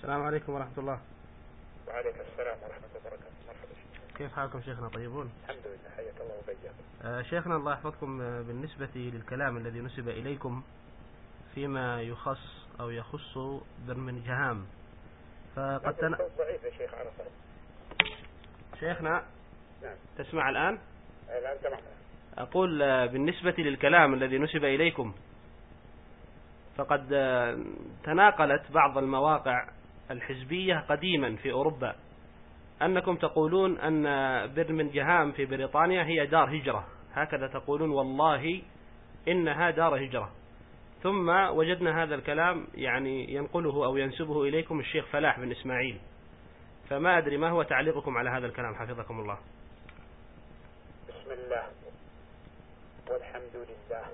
السلام عليكم ورحمة الله. وعليكم السلام ورحمة الله وبركاته. مرحبا كيف حالكم شيخنا طيبون؟ الحمد لله حياك الله وبياكم آه شيخنا الله يحفظكم آه، بالنسبة للكلام الذي نسب إليكم فيما يخص أو يخص برمنجهام فقد تن... ضعيف يا شيخ عرفة شيخنا نعم. تسمع الآن؟ الآن سمعنا أقول آه، بالنسبة للكلام الذي نسب إليكم فقد آه، تناقلت بعض المواقع الحزبية قديما في أوروبا. أنكم تقولون أن برمنجهام في بريطانيا هي دار هجرة. هكذا تقولون والله إنها دار هجرة. ثم وجدنا هذا الكلام يعني ينقله أو ينسبه إليكم الشيخ فلاح بن إسماعيل. فما أدري ما هو تعليقكم على هذا الكلام حفظكم الله. بسم الله والحمد لله.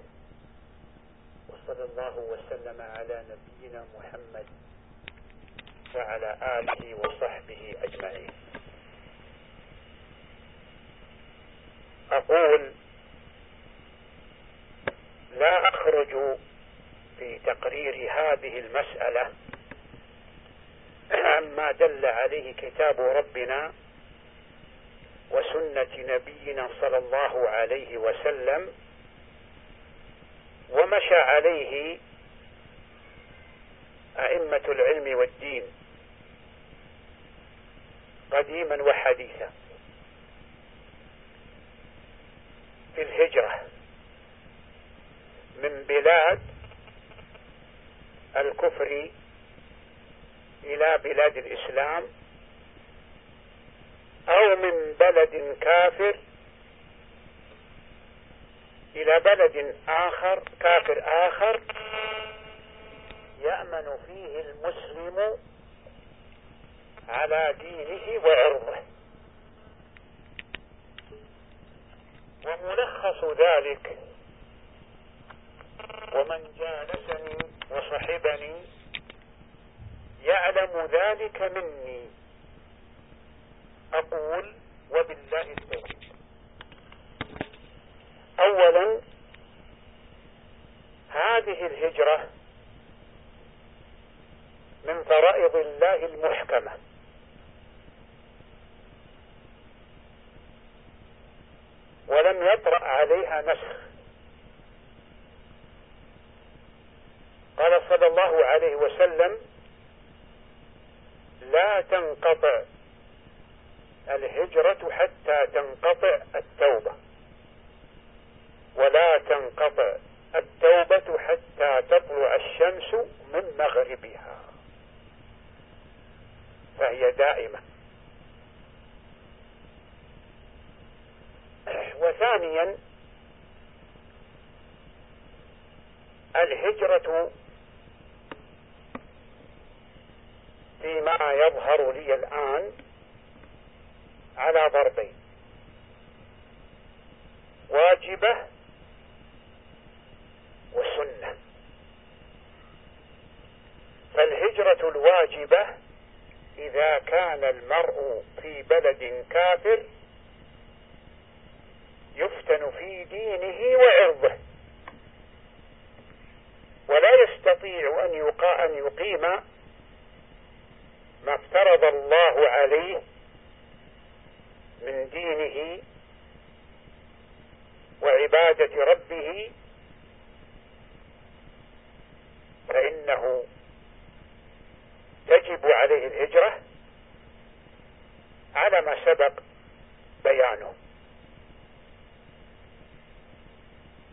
وصلى الله وسلم على نبينا محمد وعلى آله وصحبه أجمعين. أقول لا أخرج في تقرير هذه المسألة عما دل عليه كتاب ربنا وسنة نبينا صلى الله عليه وسلم ومشى عليه أئمة العلم والدين. قديما وحديثا. في الهجرة. من بلاد الكفر إلى بلاد الإسلام. أو من بلد كافر إلى بلد آخر كافر آخر. يأمن فيه المسلم على دينه وعرضه. وملخص ذلك ومن جالسني وصحبني يعلم ذلك مني. أقول وبالله التوفيق. أولا هذه الهجرة فرائض الله المحكمة. ولم يطرأ عليها نسخ. قال صلى الله عليه وسلم لا تنقطع الهجرة حتى تنقطع التوبة. ولا تنقطع التوبة حتى تطلع الشمس من مغربها. فهي دائمة. وثانيا الهجرة فيما يظهر لي الآن على ضربين. واجبة وسنة. فالهجرة الواجبة إذا كان المرء في بلد كافر يفتن في دينه وعرضه. ولا يستطيع أن يقيم ما افترض الله عليه من دينه وعبادة ربه عليه الهجرة على ما سبق بيانه.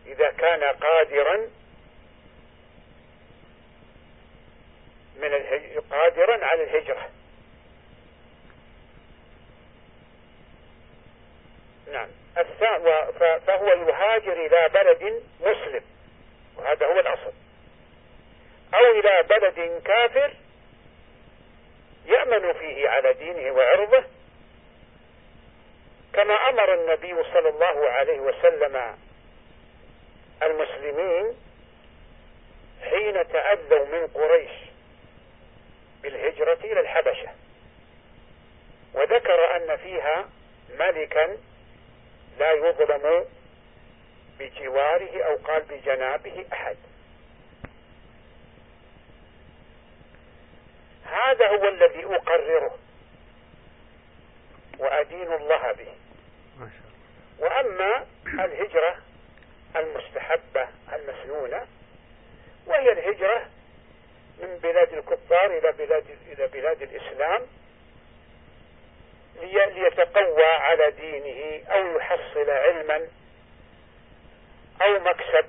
إذا كان قادرا من الهج... قادرا على الهجرة. نعم. فهو يهاجر إلى بلد مسلم وهذا هو الأصل. أو إلى بلد كافر يأمن فيه على دينه وعرضه كما أمر النبي صلى الله عليه وسلم المسلمين حين تأذوا من قريش بالهجرة إلى الحبشة. وذكر أن فيها ملكا لا يظلم بجواره أو قال بجنابه أحد. هذا هو الذي أقرره وأدين الله به. وأما الهجرة المستحبة المسنونة وهي الهجرة من بلاد الكفار إلى بلاد إلى بلاد الإسلام ليتقوى على دينه أو يحصل علما أو مكسب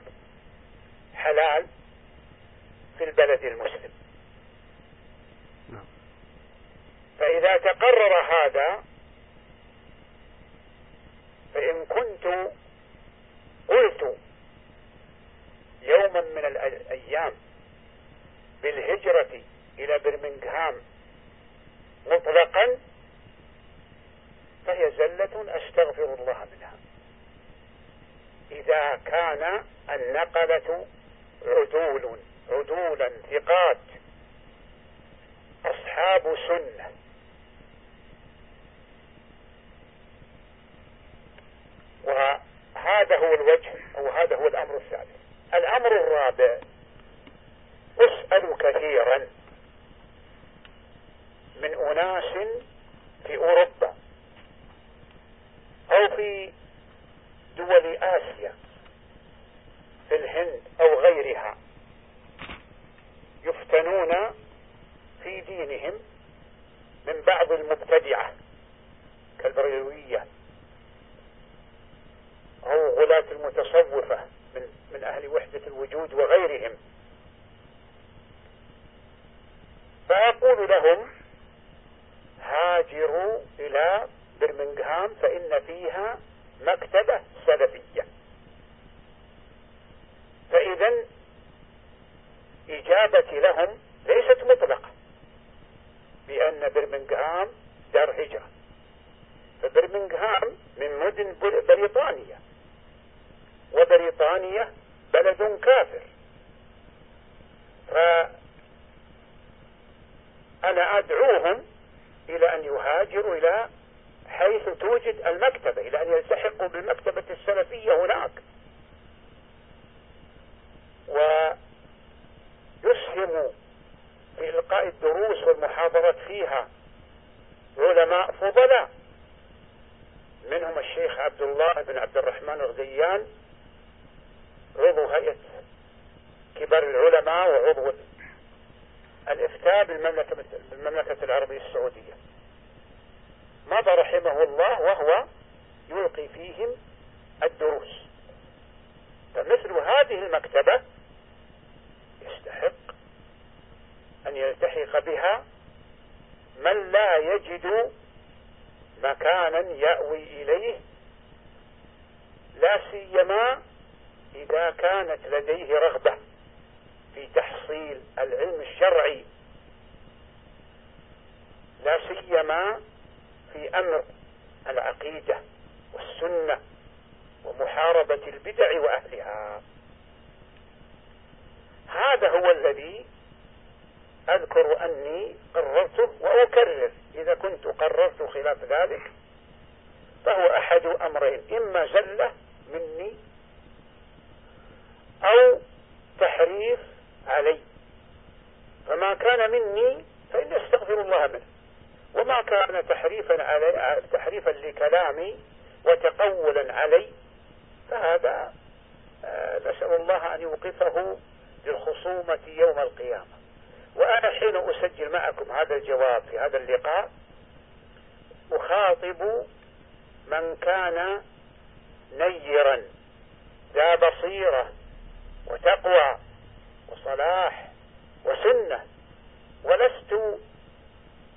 حلال في البلد المسلم نعم. فإذا تقرر هذا فإن كنت قلت يوما من الأيام بالهجرة إلى برمنغهام مطلقا فهي زلة أستغفر الله منها. إذا كان النقلة عدول عدولا ثقات أصحاب سنة وهذا هو الوجه أو هذا هو الأمر الثالث الأمر الرابع أسأل كثيرا من أناس في أوروبا أو في دول آسيا في الهند أو غيرها يفتنون في دينهم من بعض المبتدعة كالبريوية أو غلاة المتصوفة من, من أهل وحدة الوجود وغيرهم. فأقول لهم هاجروا إلى برمنغهام فإن فيها مكتبة سلفية. فإذا إجابتي لهم ليست مطلقة بأن برمنغهام دار هجرة. فبرمنغهام من مدن بريطانيا. وبريطانيا بلد كافر. فأنا أدعوهم إلى أن يهاجروا إلى حيث توجد المكتبة إلى أن يلتحقوا بالمكتبة السلفية هناك. ويسهموا في إلقاء الدروس والمحاضرات فيها علماء فضلاء منهم الشيخ عبد الله بن عبد الرحمن الغزيان عضو هيئة كبار العلماء وعضو الإفتاء بالمملكة, بالمملكة العربية السعودية. مضى رحمه الله وهو يلقي فيهم الدروس. فمثل هذه المكتبة يستحق أن يلتحق بها من لا يجد مكانا يأوي إليه لا سيما إذا كانت لديه رغبة في تحصيل العلم الشرعي لا سيما في أمر العقيدة والسنة ومحاربة البدع وأهلها. هذا هو الذي أذكر أني قررته وأكرر. إذا كنت قررت خلاف ذلك فهو أحد أمرين. إما زلة مني أو تحريف علي. فما كان مني فإني أستغفر الله منه وما كان تحريفا علي تحريفا لكلامي وتقولا علي فهذا آه، نسأل الله أن يوقفه للخصومة يوم القيامة. وأنا حين أسجل معكم هذا الجواب في هذا اللقاء أخاطب من كان نيرا ذا بصيرة وتقوى وصلاح وسنة ولست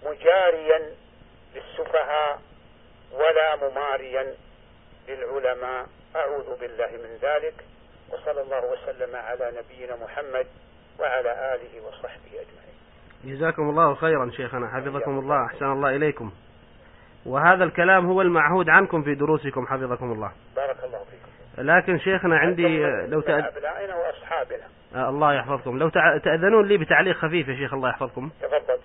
مجاريا للسفهاء ولا مماريا للعلماء. أعوذ بالله من ذلك وصلى الله وسلم على نبينا محمد وعلى آله وصحبه أجمعين. جزاكم الله خيرا شيخنا حفظكم الله أحسن الله إليكم. وهذا الكلام هو المعهود عنكم في دروسكم حفظكم الله. بارك الله فيكم. لكن شيخنا عندي لو تأذ... أبنائنا وأصحابنا. آه الله يحفظكم. لو تأذنون لي بتعليق خفيف يا شيخ الله يحفظكم. تفضل.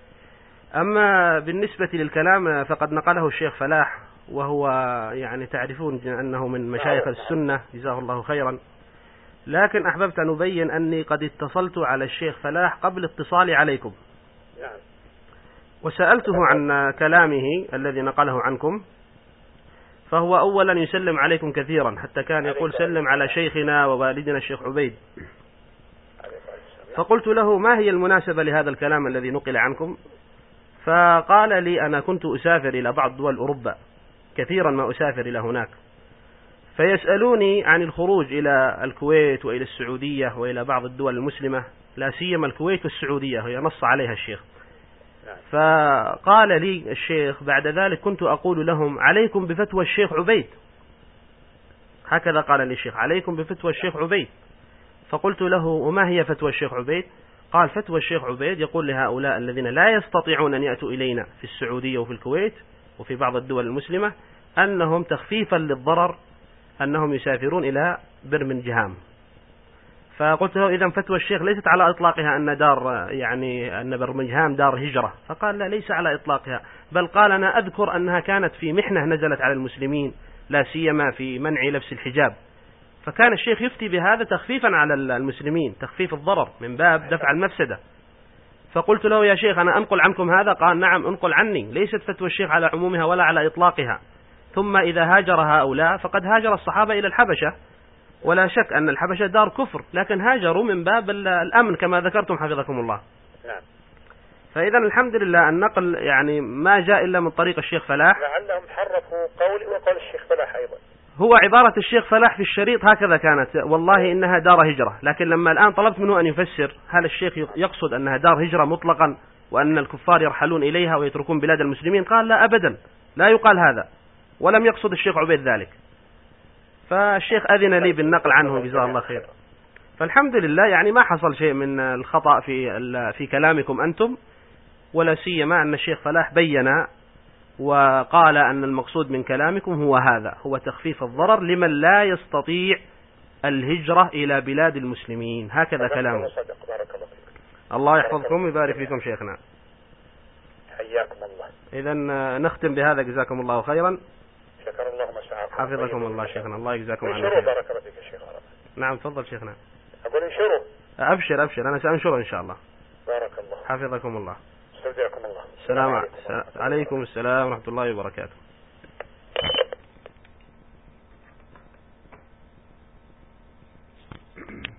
أما بالنسبة للكلام فقد نقله الشيخ فلاح وهو يعني تعرفون أنه من مشايخ السنة جزاه الله خيرا. لكن أحببت أن أبين أني قد اتصلت على الشيخ فلاح قبل اتصالي عليكم. نعم. وسألته عن كلامه الذي نقله عنكم. فهو أولا يسلم عليكم كثيرا حتى كان يقول سلم على شيخنا ووالدنا الشيخ عبيد. فقلت له ما هي المناسبة لهذا الكلام الذي نقل عنكم؟ فقال لي أنا كنت أسافر إلى بعض دول أوروبا كثيرا ما أسافر إلى هناك. فيسألوني عن الخروج إلى الكويت وإلى السعودية وإلى بعض الدول المسلمة لا سيما الكويت والسعودية هي نص عليها الشيخ. فقال لي الشيخ بعد ذلك كنت أقول لهم عليكم بفتوى الشيخ عبيد. هكذا قال لي الشيخ عليكم بفتوى الشيخ عبيد. فقلت له وما هي فتوى الشيخ عبيد؟ قال فتوى الشيخ عبيد يقول لهؤلاء الذين لا يستطيعون أن يأتوا إلينا في السعودية وفي الكويت وفي بعض الدول المسلمة أنهم تخفيفا للضرر أنهم يسافرون إلى برمنجهام فقلت له إذا فتوى الشيخ ليست على إطلاقها أن دار يعني أن برمنجهام دار هجرة. فقال لا ليس على إطلاقها بل قال أنا أذكر أنها كانت في محنة نزلت على المسلمين لا سيما في منع لبس الحجاب. فكان الشيخ يفتي بهذا تخفيفا على المسلمين تخفيف الضرر من باب دفع المفسدة. فقلت له يا شيخ أنا أنقل عنكم هذا؟ قال نعم أنقل عني. ليست فتوى الشيخ على عمومها ولا على إطلاقها. ثم إذا هاجر هؤلاء فقد هاجر الصحابة إلى الحبشة ولا شك أن الحبشة دار كفر لكن هاجروا من باب الأمن كما ذكرتم حفظكم الله. نعم. فإذا الحمد لله النقل يعني ما جاء إلا من طريق الشيخ فلاح. لعلهم حرفوا قولي وقول الشيخ فلاح أيضا. هو عبارة الشيخ فلاح في الشريط هكذا كانت والله إنها دار هجرة لكن لما الآن طلبت منه أن يفسر هل الشيخ يقصد أنها دار هجرة مطلقا وأن الكفار يرحلون إليها ويتركون بلاد المسلمين؟ قال لا أبدا لا يقال هذا ولم يقصد الشيخ عبيد ذلك. فالشيخ أذن لي بالنقل عنه جزاه الله خير. فالحمد لله يعني ما حصل شيء من الخطأ في في كلامكم أنتم ولا سيما أن الشيخ فلاح بين وقال أن المقصود من كلامكم هو هذا هو تخفيف الضرر لمن لا يستطيع الهجرة إلى بلاد المسلمين. هكذا كلامه. الله يحفظكم ويبارك فيكم شيخنا. حياكم الله. إذا نختم بهذا جزاكم الله خيرا. حفظكم الله شيخنا الله يجزاكم عنا انشروا خير بارك الله فيك يا شيخ عرب. نعم تفضل شيخنا أقول انشروا أبشر أبشر أنا سأنشره إن شاء الله بارك الله حفظكم الله استودعكم الله السلام عليكم ورحمة الله. عليكم السلام ورحمة الله وبركاته